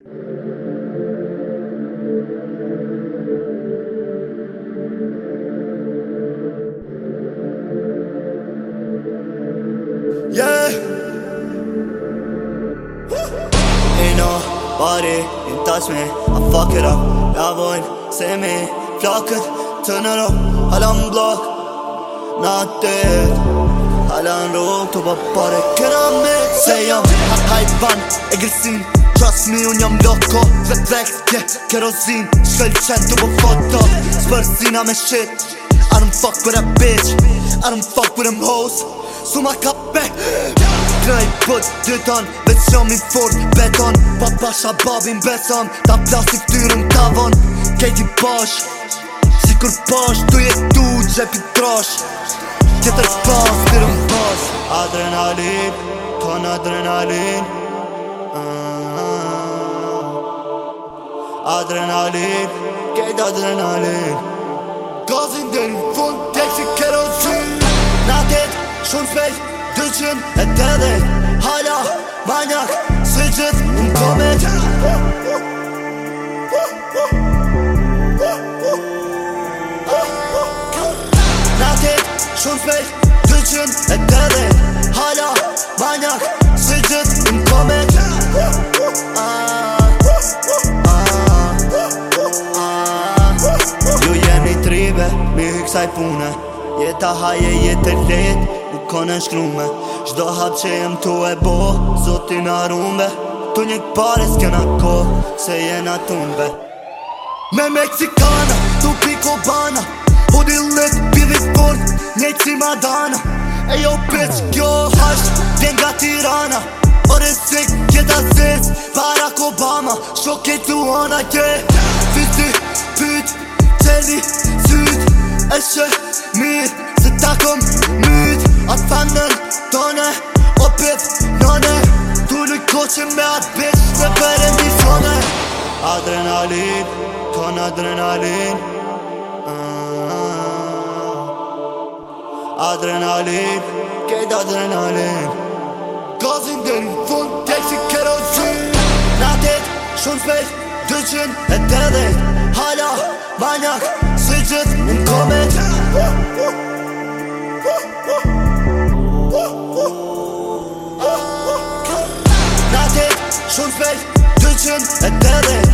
Yeah. Ain't nobody can touch me. I fuck it up. Lavon, see me. Fuck it, turn it up. i Alarm block. Not dead. Alarm rope to my body. Can I make? Say I'm a hype man. Aggressive. Trust me, unë jam loko Dhe dhek, yeah, kerozin Shkel qenë të po foto Spërzina me shit I don't fuck with a bitch I don't fuck with them hoes Su ma ka pek put pët dyton Vec shom i fort beton Pa pasha babin beson Ta plastik tyrën tavon Kejti posh Si kur posh Tu je tu gjepi trosh Kjetër pas, tyrën pas Adrenalin Ton adrenalin Adrenalin, këtë adrenalin Gazin dhe në fund, tek si kerozin Na tjetë, shumë spejt, dyqin e të Hala, manjak, së gjithë në komet Na tjetë, shumë spejt, dyqin e të bebe Mi hyksaj pune Jeta haje jetë e let U kone shkrume Shdo hap që jem tu e bo Zotin arumbe Tu njëk pare s'kena ko Se jena tunbe Me Meksikana Tu piko bana Hodi lët bidhi sport Njëk si madana E jo pëc kjo hash Djen nga tirana Ore si kjeta zes Barack Obama Shoket u ona kje Fizi pyt Qeli Ajës që mirë Se takëm mytë Atë fanën tëne O pithë nëne Tu lujtë koqën me atë bitch Dhe përën Adrenalin Ton adrenalin ah. Adrenalin Kejt adrenalin Gazin dhe një fund Tek si kerozin Natit Shumë spejt Dëqin e të dhejt Hala Manjak just come and Laat back. Nothing, spijt tussen het